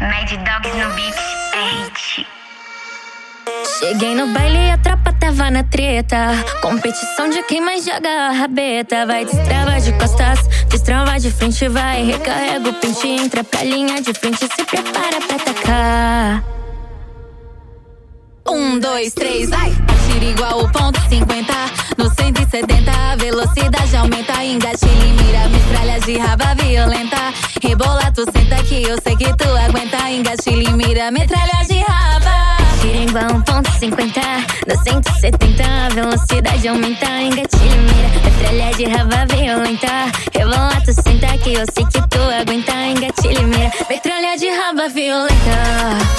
Mad Dogs no beat é hit. Cheguei no baile e a tropa tava na treta. Competição de quem mais joga a rabeta. Vai destrava de costas, destrava de frente, vai. Recarrega o pente, entra pra linha de frente, se prepara pra atacar. Um, dois, três, vai! Atira igual o ponto 50. De raba violenta. Rebola, tu senta que eu sei que tu aguenta. Engatilha e mira, metralha de raba. Tira igual um ponto 50 No 170 a velocidade aumenta Engatilha e mira, metralha de raba violenta Rebola, tu senta que eu sei que tu aguenta Engatilha e mira, metralha de raba violenta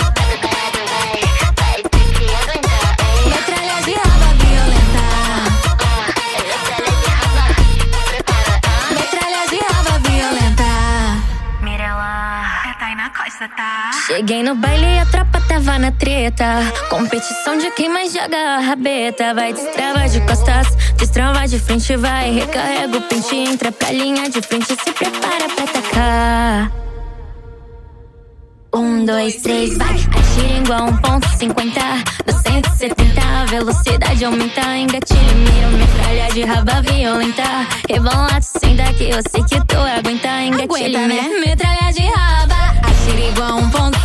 Na costa, tá? Cheguei no baile e a tropa tava na treta. Competição de quem mais joga a rabeta. Vai destrava de costas, destrava de frente, vai. Recarrega o pente, entra pra linha de frente, se prepara pra atacar. Um, dois, três, vai! Atira igual um ponto 50 No 170 a velocidade aumenta Engatilha e mira, metralha de raba violenta Rebola, tu senta que eu sei que tu aguenta Engatilha e Aguenta, né? Metralha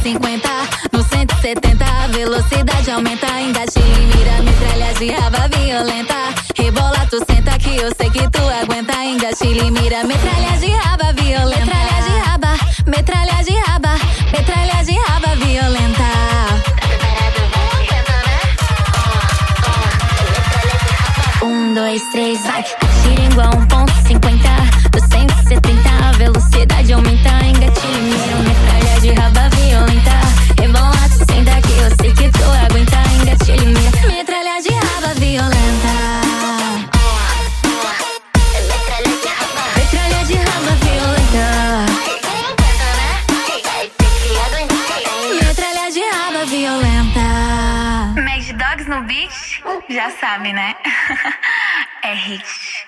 150, no 170, a velocidade aumenta, engate e mira, metralha de raba violenta. Rebola, tu senta que eu sei que tu aguenta, engate e mira, metralha de raba violenta. Metralha de raba, metralha de raba, metralha de raba violenta. Um, dois, três, vai, atira igual um violenta. Mad Dogs no beat? Já sabe, né? é hit.